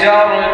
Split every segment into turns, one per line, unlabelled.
الشر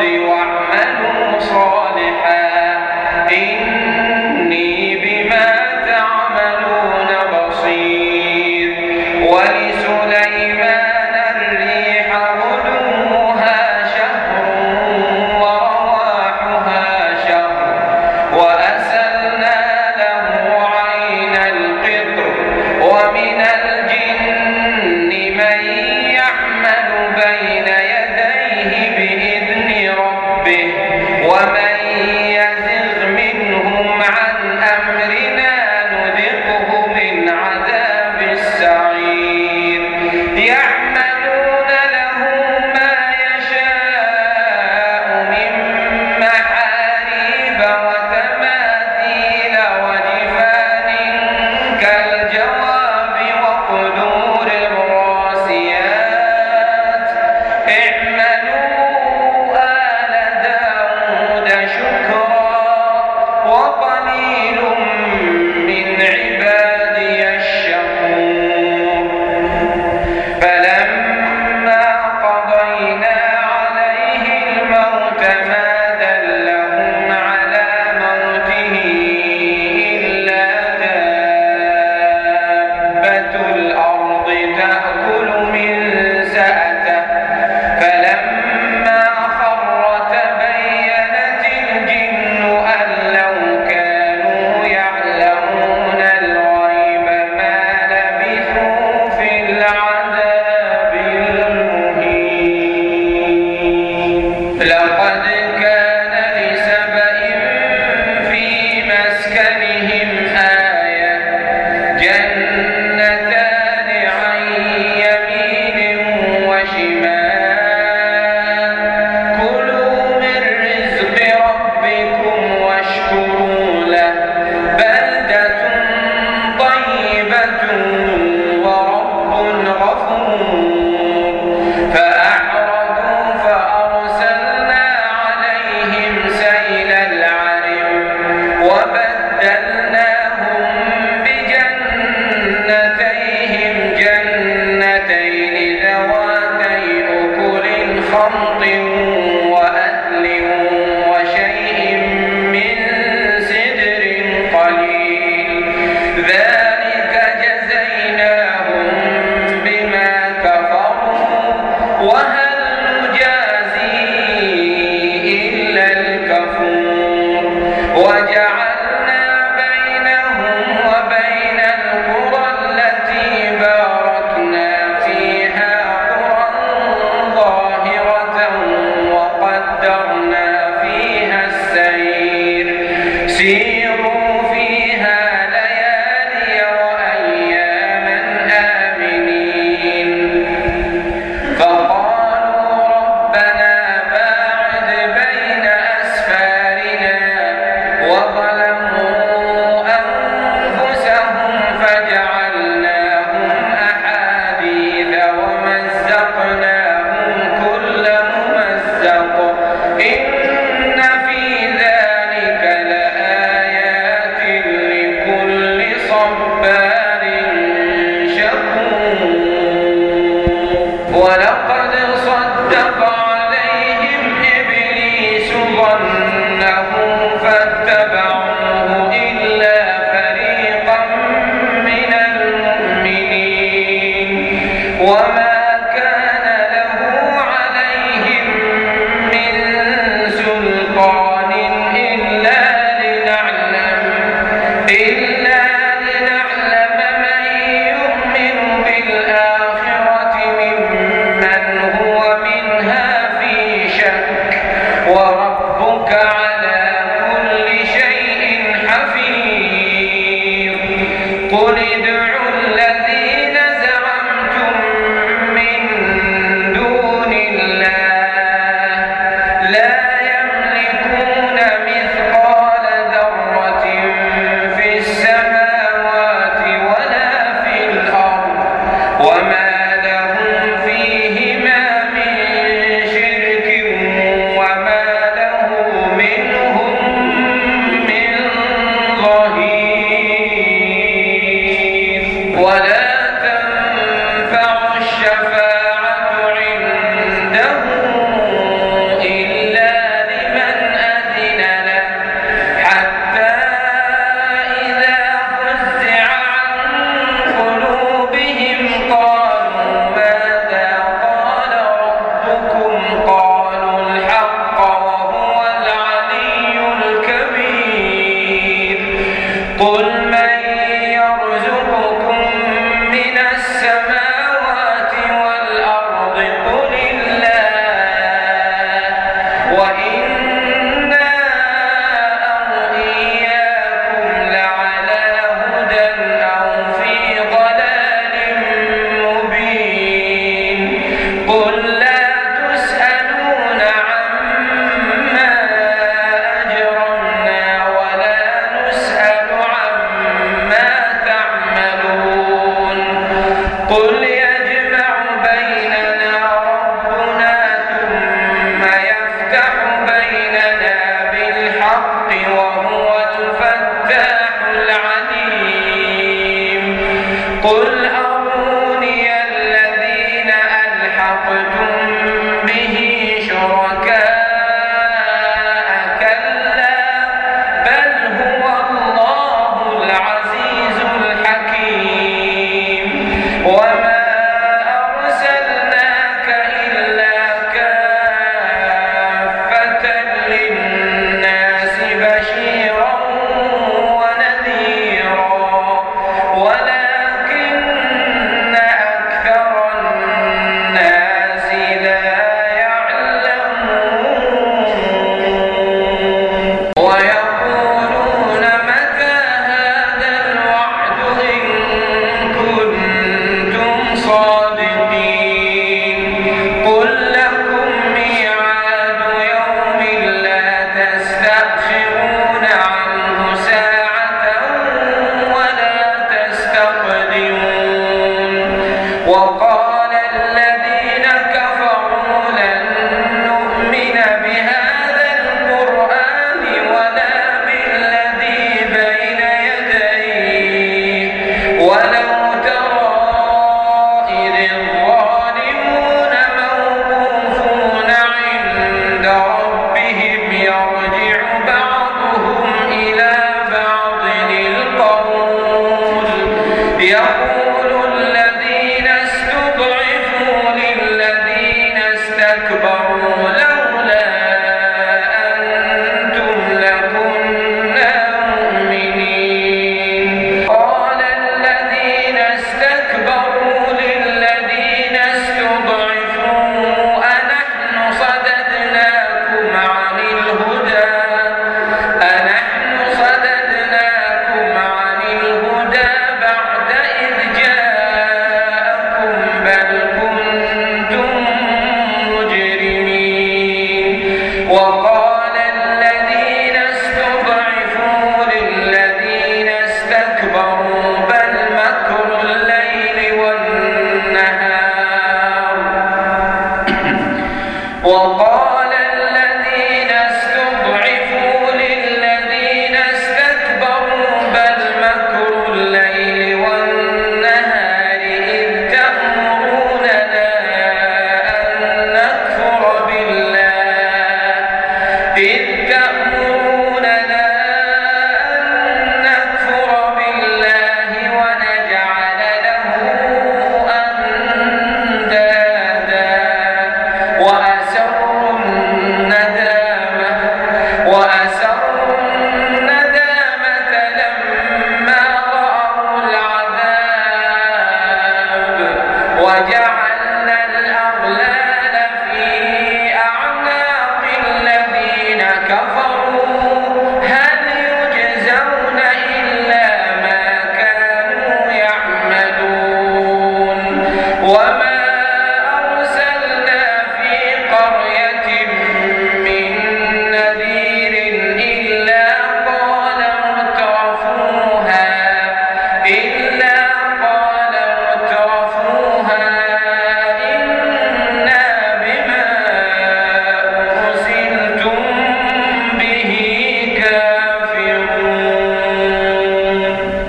وما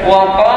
O amparo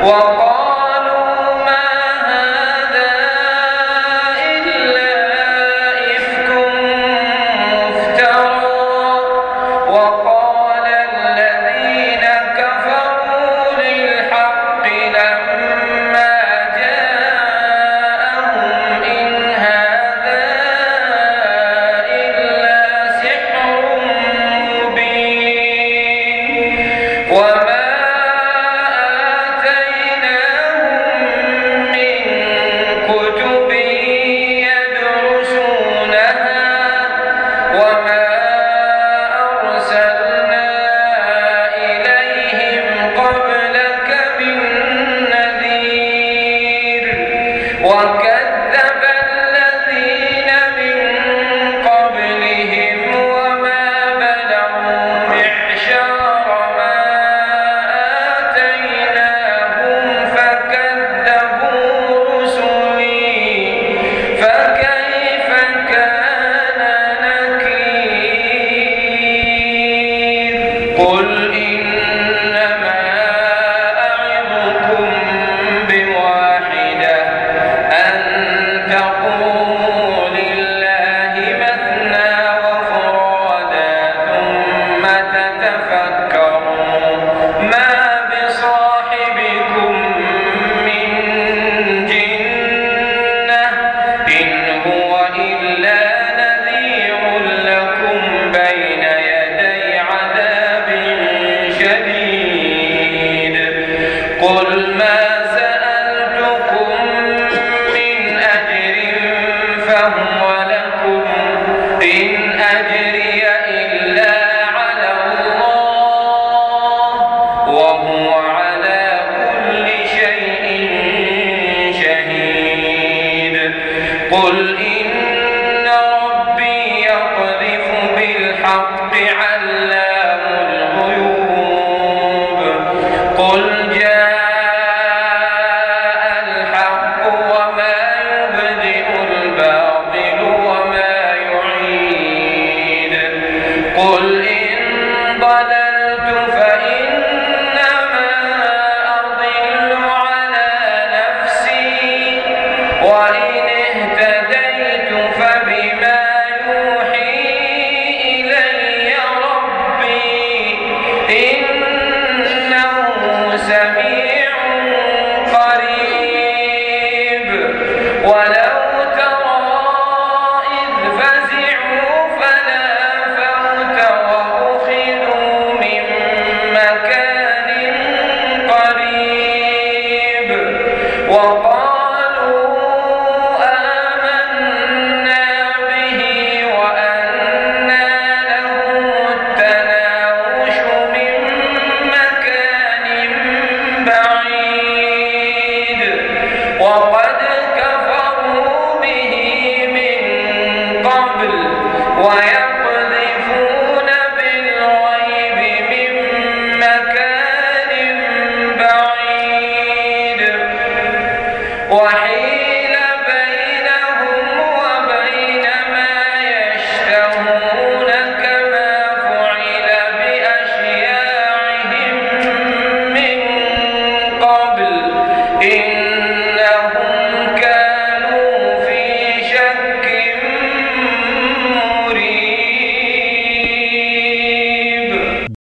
光 قل إن وقد كفروا به من قبل ويقولون